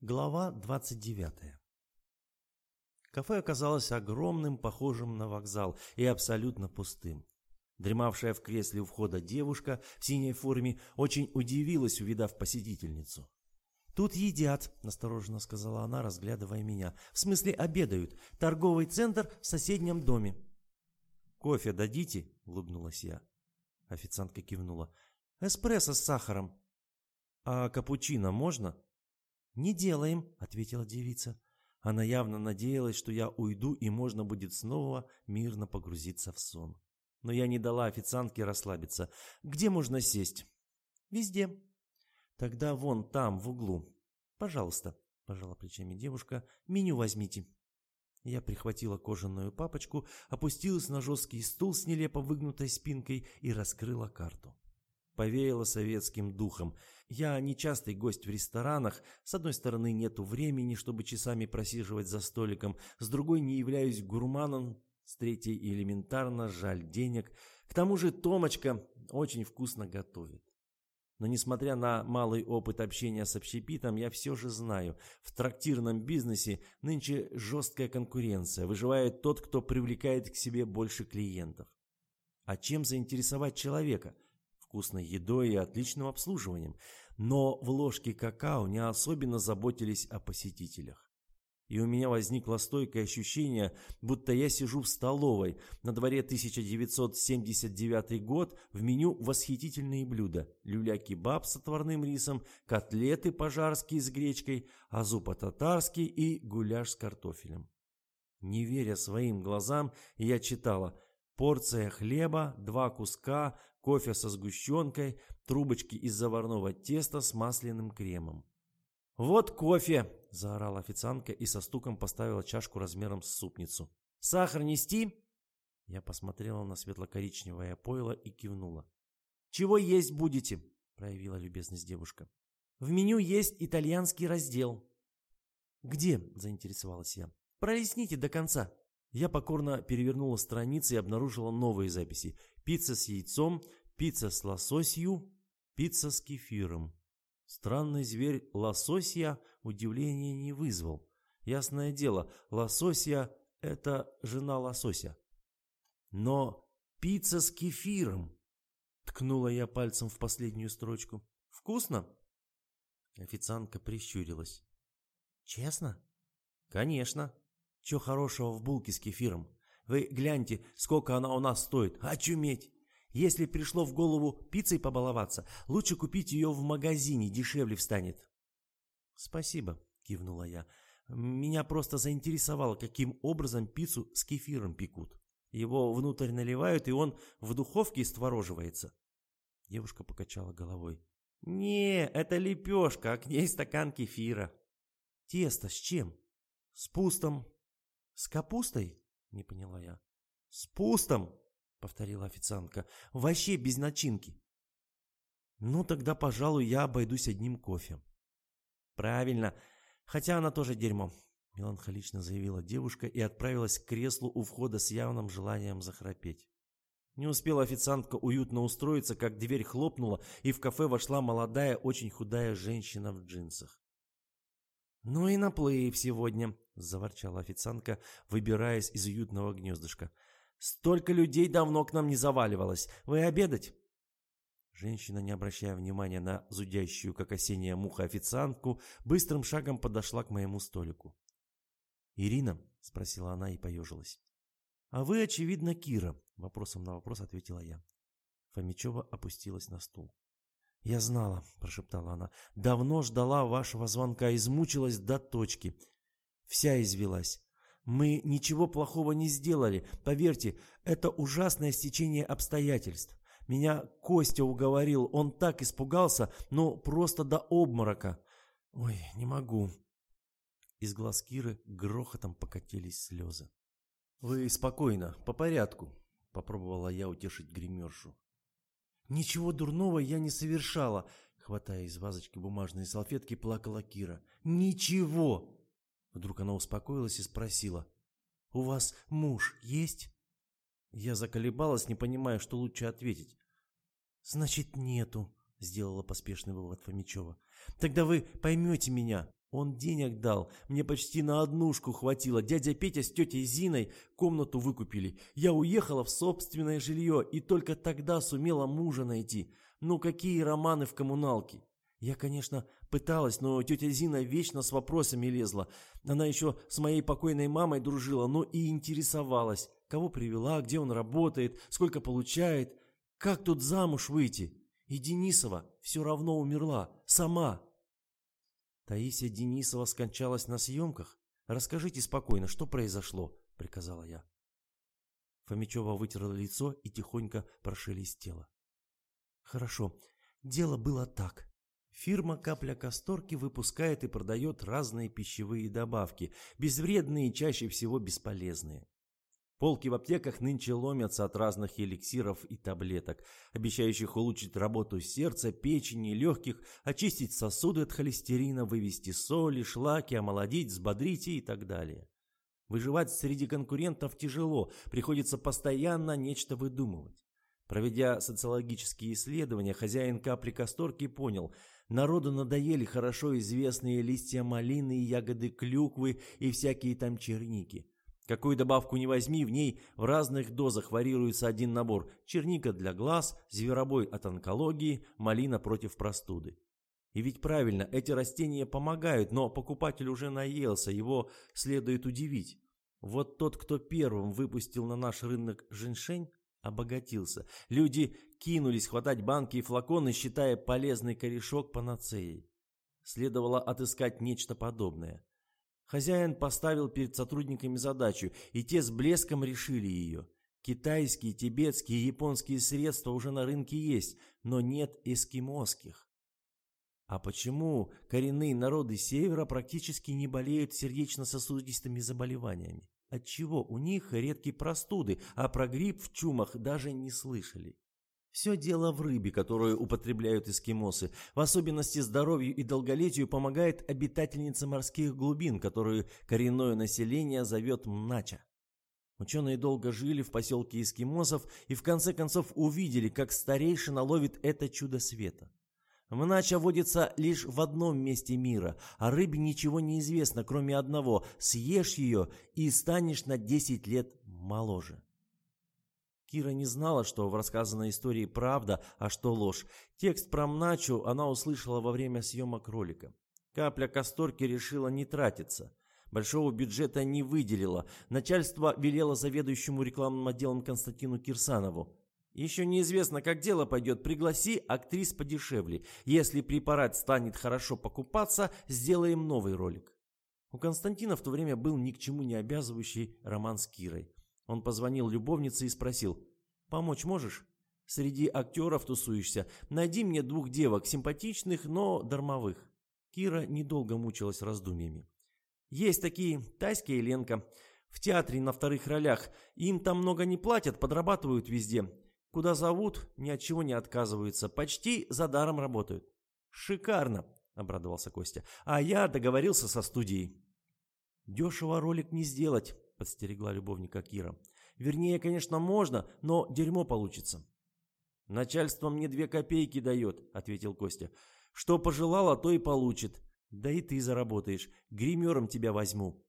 Глава 29. Кафе оказалось огромным, похожим на вокзал, и абсолютно пустым. Дремавшая в кресле у входа девушка в синей форме очень удивилась, увидав посетительницу. «Тут едят», — настороженно сказала она, разглядывая меня. «В смысле обедают. Торговый центр в соседнем доме». «Кофе дадите?» — улыбнулась я. Официантка кивнула. «Эспрессо с сахаром». «А капучино можно?» «Не делаем», — ответила девица. Она явно надеялась, что я уйду и можно будет снова мирно погрузиться в сон. Но я не дала официантке расслабиться. «Где можно сесть?» «Везде». «Тогда вон там, в углу. Пожалуйста», — пожала плечами девушка, — «меню возьмите». Я прихватила кожаную папочку, опустилась на жесткий стул с нелепо выгнутой спинкой и раскрыла карту повеяло советским духом. Я нечастый гость в ресторанах. С одной стороны, нету времени, чтобы часами просиживать за столиком. С другой, не являюсь гурманом. С третьей, элементарно, жаль денег. К тому же Томочка очень вкусно готовит. Но несмотря на малый опыт общения с общепитом, я все же знаю, в трактирном бизнесе нынче жесткая конкуренция, выживает тот, кто привлекает к себе больше клиентов. А чем заинтересовать человека – вкусной едой и отличным обслуживанием, но в ложке какао не особенно заботились о посетителях. И у меня возникло стойкое ощущение, будто я сижу в столовой. На дворе 1979 год в меню восхитительные блюда. Люля-кебаб с отварным рисом, котлеты пожарские с гречкой, азу по-татарски и гуляш с картофелем. Не веря своим глазам, я читала Порция хлеба, два куска, кофе со сгущенкой, трубочки из заварного теста с масляным кремом. «Вот кофе!» – заорала официантка и со стуком поставила чашку размером с супницу. «Сахар нести?» Я посмотрела на светло-коричневое пойло и кивнула. «Чего есть будете?» – проявила любезность девушка. «В меню есть итальянский раздел». «Где?» – заинтересовалась я. «Пролесните до конца». Я покорно перевернула страницы и обнаружила новые записи. Пицца с яйцом, пицца с лососью, пицца с кефиром. Странный зверь лососья удивления не вызвал. Ясное дело, лососья – это жена лосося. Но пицца с кефиром. Ткнула я пальцем в последнюю строчку. Вкусно? Официантка прищурилась. Честно? Конечно. Че хорошего в булке с кефиром? Вы гляньте, сколько она у нас стоит. Очуметь! Если пришло в голову пиццей побаловаться, лучше купить ее в магазине, дешевле встанет. Спасибо, кивнула я. Меня просто заинтересовало, каким образом пиццу с кефиром пекут. Его внутрь наливают, и он в духовке створоживается. Девушка покачала головой. «Не, это лепешка, а к ней стакан кефира». «Тесто с чем?» «С пустом, «С капустой?» — не поняла я. «С пустом!» — повторила официантка. «Вообще без начинки!» «Ну, тогда, пожалуй, я обойдусь одним кофе». «Правильно, хотя она тоже дерьмо», — меланхолично заявила девушка и отправилась к креслу у входа с явным желанием захрапеть. Не успела официантка уютно устроиться, как дверь хлопнула, и в кафе вошла молодая, очень худая женщина в джинсах. «Ну и наплыв сегодня», — заворчала официантка, выбираясь из уютного гнездышка. «Столько людей давно к нам не заваливалось. Вы обедать?» Женщина, не обращая внимания на зудящую, как осенняя муха, официантку, быстрым шагом подошла к моему столику. «Ирина?» — спросила она и поежилась. «А вы, очевидно, Кира», — вопросом на вопрос ответила я. Фомичева опустилась на стул. «Я знала», — прошептала она, — «давно ждала вашего звонка, измучилась до точки. Вся извелась. Мы ничего плохого не сделали. Поверьте, это ужасное стечение обстоятельств. Меня Костя уговорил, он так испугался, но просто до обморока. Ой, не могу». Из глаз Киры грохотом покатились слезы. «Вы спокойно, по порядку», — попробовала я утешить гримершу. «Ничего дурного я не совершала», — хватая из вазочки бумажные салфетки, плакала Кира. «Ничего!» Вдруг она успокоилась и спросила. «У вас муж есть?» Я заколебалась, не понимая, что лучше ответить. «Значит, нету», — сделала поспешный вывод Фомичева. «Тогда вы поймете меня. Он денег дал, мне почти на однушку хватило. Дядя Петя с тетей Зиной комнату выкупили. Я уехала в собственное жилье и только тогда сумела мужа найти. Ну какие романы в коммуналке? Я, конечно, пыталась, но тетя Зина вечно с вопросами лезла. Она еще с моей покойной мамой дружила, но и интересовалась, кого привела, где он работает, сколько получает, как тут замуж выйти. И Денисова все равно умерла, сама. Таисия Денисова скончалась на съемках. Расскажите спокойно, что произошло, приказала я. Фомичева вытерла лицо и тихонько прошелестела. Хорошо, дело было так. Фирма «Капля Касторки» выпускает и продает разные пищевые добавки, безвредные и чаще всего бесполезные. Полки в аптеках нынче ломятся от разных эликсиров и таблеток, обещающих улучшить работу сердца, печени, легких, очистить сосуды от холестерина, вывести соли, шлаки, омолодить, взбодрить и так далее. Выживать среди конкурентов тяжело, приходится постоянно нечто выдумывать. Проведя социологические исследования, хозяин капли Касторки понял – Народу надоели хорошо известные листья малины, ягоды клюквы и всякие там черники. Какую добавку не возьми, в ней в разных дозах варьируется один набор. Черника для глаз, зверобой от онкологии, малина против простуды. И ведь правильно, эти растения помогают, но покупатель уже наелся, его следует удивить. Вот тот, кто первым выпустил на наш рынок женьшень, обогатился. Люди кинулись хватать банки и флаконы, считая полезный корешок панацеей. Следовало отыскать нечто подобное. Хозяин поставил перед сотрудниками задачу, и те с блеском решили ее. Китайские, тибетские и японские средства уже на рынке есть, но нет эскимосских. А почему коренные народы Севера практически не болеют сердечно-сосудистыми заболеваниями? Отчего у них редкие простуды, а про грипп в чумах даже не слышали? Все дело в рыбе, которую употребляют эскимосы. В особенности здоровью и долголетию помогает обитательница морских глубин, которую коренное население зовет Мнача. Ученые долго жили в поселке эскимосов и в конце концов увидели, как старейшина ловит это чудо света. Мнача водится лишь в одном месте мира, а рыбе ничего не известно, кроме одного. Съешь ее и станешь на 10 лет моложе. Кира не знала, что в рассказанной истории правда, а что ложь. Текст про Мначу она услышала во время съемок ролика. Капля Касторки решила не тратиться. Большого бюджета не выделила. Начальство велело заведующему рекламным отделом Константину Кирсанову. Еще неизвестно, как дело пойдет. Пригласи актрис подешевле. Если препарат станет хорошо покупаться, сделаем новый ролик. У Константина в то время был ни к чему не обязывающий роман с Кирой. Он позвонил любовнице и спросил, «Помочь можешь? Среди актеров тусуешься. Найди мне двух девок, симпатичных, но дармовых». Кира недолго мучилась раздумьями. «Есть такие, Таська и Ленка. В театре на вторых ролях. Им там много не платят, подрабатывают везде. Куда зовут, ни от чего не отказываются. Почти за даром работают. Шикарно, обрадовался Костя. А я договорился со студией. Дешево ролик не сделать, подстерегла любовника Кира. Вернее, конечно, можно, но дерьмо получится. Начальство мне две копейки дает, ответил Костя. Что пожелала, то и получит. Да и ты заработаешь. Гримером тебя возьму.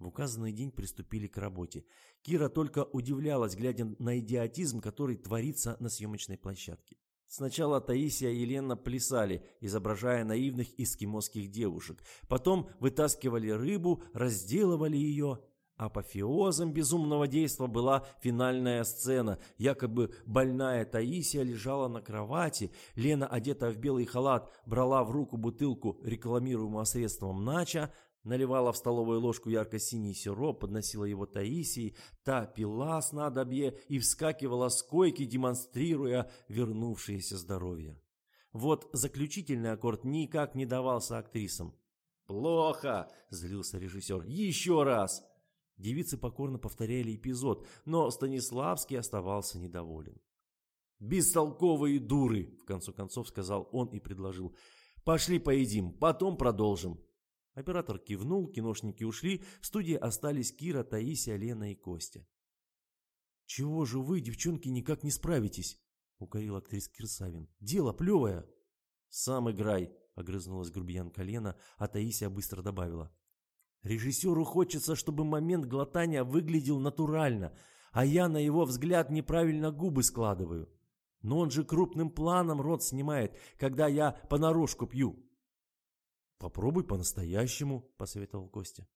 В указанный день приступили к работе. Кира только удивлялась, глядя на идиотизм, который творится на съемочной площадке. Сначала Таисия и Елена плясали, изображая наивных эскимосских девушек. Потом вытаскивали рыбу, разделывали ее. Апофеозом безумного действа была финальная сцена. Якобы больная Таисия лежала на кровати. Лена, одетая в белый халат, брала в руку бутылку рекламируемого средством Нача, Наливала в столовую ложку ярко-синий сироп, подносила его Таисии, та пила снадобье и вскакивала с койки, демонстрируя вернувшееся здоровье. Вот заключительный аккорд никак не давался актрисам. «Плохо!» – злился режиссер. «Еще раз!» Девицы покорно повторяли эпизод, но Станиславский оставался недоволен. «Бестолковые дуры!» – в конце концов сказал он и предложил. «Пошли поедим, потом продолжим». Оператор кивнул, киношники ушли, в студии остались Кира, Таисия, Лена и Костя. «Чего же вы, девчонки, никак не справитесь?» — укорил актрис Кирсавин. «Дело плевое!» «Сам играй!» — огрызнулась грубиянка Лена, а Таисия быстро добавила. «Режиссеру хочется, чтобы момент глотания выглядел натурально, а я, на его взгляд, неправильно губы складываю. Но он же крупным планом рот снимает, когда я понарошку пью». «Попробуй по-настоящему», — посоветовал Костя.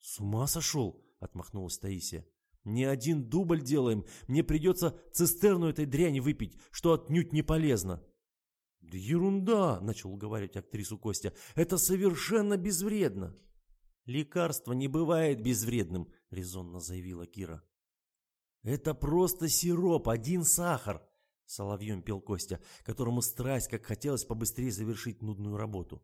«С ума сошел?» — отмахнулась Таисия. «Не один дубль делаем, мне придется цистерну этой дряни выпить, что отнюдь не полезно». «Да ерунда!» — начал уговаривать актрису Костя. «Это совершенно безвредно!» «Лекарство не бывает безвредным», — резонно заявила Кира. «Это просто сироп, один сахар», — соловьем пел Костя, которому страсть, как хотелось побыстрее завершить нудную работу.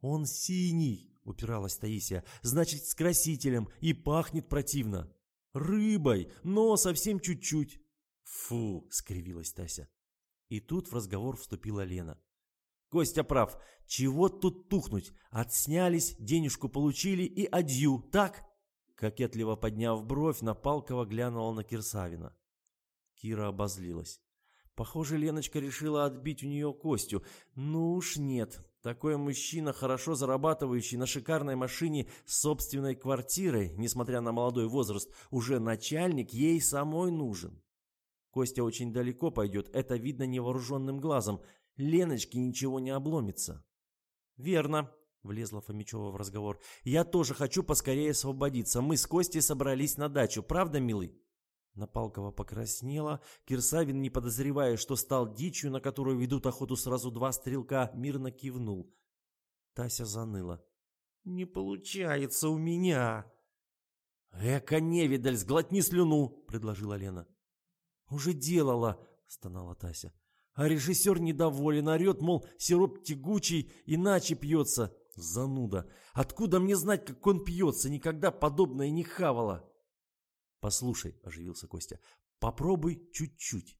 «Он синий», — упиралась Таисия, — «значит, с красителем и пахнет противно. Рыбой, но совсем чуть-чуть». «Фу», — скривилась Тася. И тут в разговор вступила Лена. «Костя прав. Чего тут тухнуть? Отснялись, денежку получили и адью, так?» Кокетливо подняв бровь, Напалкова глянула на Кирсавина. Кира обозлилась. Похоже, Леночка решила отбить у нее Костю. Ну уж нет. Такой мужчина, хорошо зарабатывающий на шикарной машине с собственной квартирой, несмотря на молодой возраст, уже начальник ей самой нужен. Костя очень далеко пойдет, это видно невооруженным глазом. Леночке ничего не обломится. «Верно», — влезла Фомичева в разговор. «Я тоже хочу поскорее освободиться. Мы с Костей собрались на дачу, правда, милый?» Напалкова покраснела. Кирсавин, не подозревая, что стал дичью, на которую ведут охоту сразу два стрелка, мирно кивнул. Тася заныла. «Не получается у меня!» «Эка невидаль, сглотни слюну!» — предложила Лена. «Уже делала!» — стонала Тася. «А режиссер недоволен, орет, мол, сироп тягучий, иначе пьется. Зануда! Откуда мне знать, как он пьется? Никогда подобное не хавала!» «Послушай», — оживился Костя, — «попробуй чуть-чуть».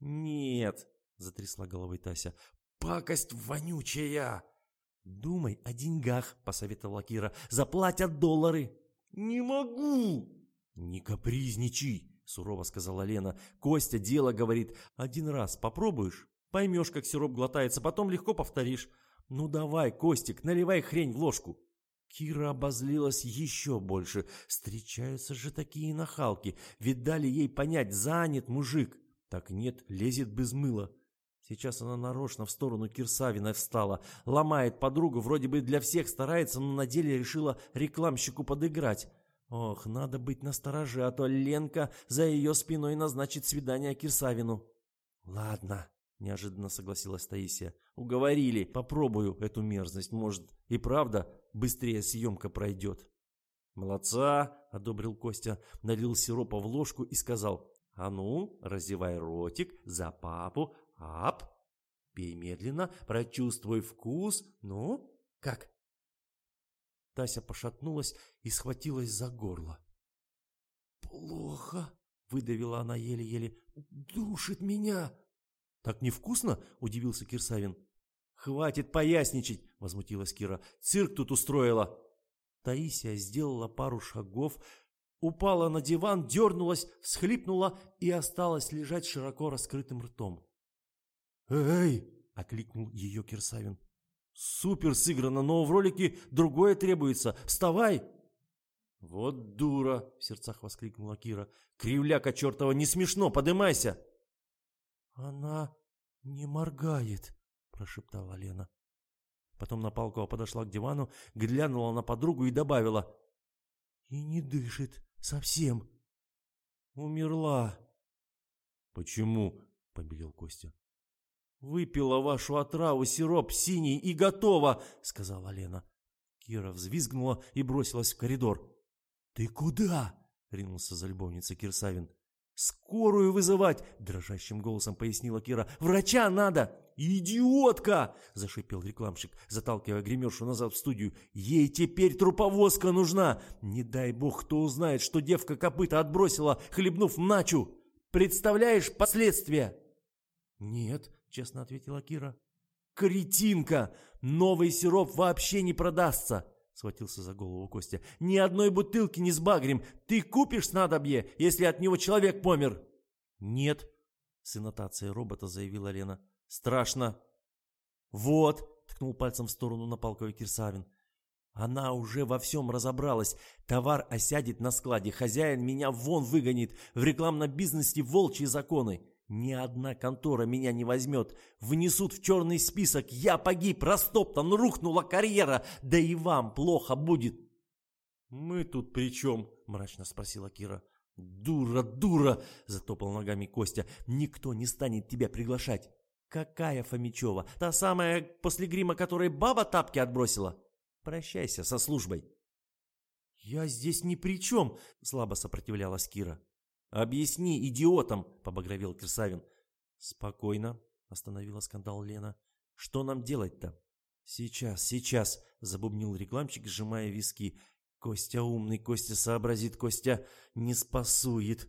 «Нет», — затрясла головой Тася, — «пакость вонючая». «Думай о деньгах», — посоветовала Кира, — «заплатят доллары». «Не могу». «Не капризничай», — сурово сказала Лена. «Костя дело говорит. Один раз попробуешь, поймешь, как сироп глотается, потом легко повторишь. Ну давай, Костик, наливай хрень в ложку». Кира обозлилась еще больше. Встречаются же такие нахалки. Ведь дали ей понять, занят мужик. Так нет, лезет без мыла. Сейчас она нарочно в сторону Кирсавина встала. Ломает подругу, вроде бы для всех старается, но на деле решила рекламщику подыграть. Ох, надо быть настороже, а то Ленка за ее спиной назначит свидание Кирсавину. Ладно, неожиданно согласилась Таисия. Уговорили, попробую эту мерзость, может и правда быстрее съемка пройдет. «Молодца!» — одобрил Костя, налил сиропа в ложку и сказал, «А ну, разевай ротик за папу, ап, пей медленно, прочувствуй вкус, ну, как?» Тася пошатнулась и схватилась за горло. «Плохо», — выдавила она еле-еле, — «душит меня». «Так невкусно?» — удивился Кирсавин. «Хватит поясничать!» — возмутилась Кира. «Цирк тут устроила!» Таисия сделала пару шагов, упала на диван, дернулась, всхлипнула и осталась лежать широко раскрытым ртом. «Эй!» — окликнул ее Кирсавин. Супер сыграно, но в ролике другое требуется. Вставай!» «Вот дура!» — в сердцах воскликнула Кира. «Кривляка чертова, не смешно, подымайся!» «Она не моргает», — прошептала Лена. Потом Напалкова подошла к дивану, глянула на подругу и добавила. «И не дышит совсем. Умерла». «Почему?» — побелел Костя. «Выпила вашу отраву, сироп синий и готово!» — сказала Лена. Кира взвизгнула и бросилась в коридор. «Ты куда?» — ринулся за любовницей Кирсавин. «Скорую вызывать!» — дрожащим голосом пояснила Кира. «Врача надо!» «Идиотка!» — зашипел рекламщик, заталкивая гримершу назад в студию. «Ей теперь труповозка нужна! Не дай бог, кто узнает, что девка копыта отбросила, хлебнув начу! Представляешь последствия?» «Нет», честно ответила Кира. «Кретинка! Новый сироп вообще не продастся!» Схватился за голову Костя. «Ни одной бутылки не сбагрим! Ты купишь снадобье, если от него человек помер!» «Нет!» С иннотацией робота заявила Лена. «Страшно!» «Вот!» ткнул пальцем в сторону Напалкова Кирсавин. Она уже во всем разобралась. Товар осядет на складе, хозяин меня вон выгонит. В рекламном бизнесе волчьи законы. Ни одна контора меня не возьмет. Внесут в черный список. Я погиб, растоптан, рухнула карьера. Да и вам плохо будет. «Мы тут при чем?» – мрачно спросила Кира. «Дура, дура!» – затопал ногами Костя. «Никто не станет тебя приглашать». «Какая Фомичева? Та самая после грима, которой баба тапки отбросила?» Прощайся со службой». «Я здесь ни при чем», — слабо сопротивлялась Кира. «Объясни идиотам», — побагровел Кирсавин. «Спокойно», — остановила скандал Лена. «Что нам делать-то?» «Сейчас, сейчас», — забубнил рекламщик, сжимая виски. «Костя умный, Костя сообразит, Костя не спасует».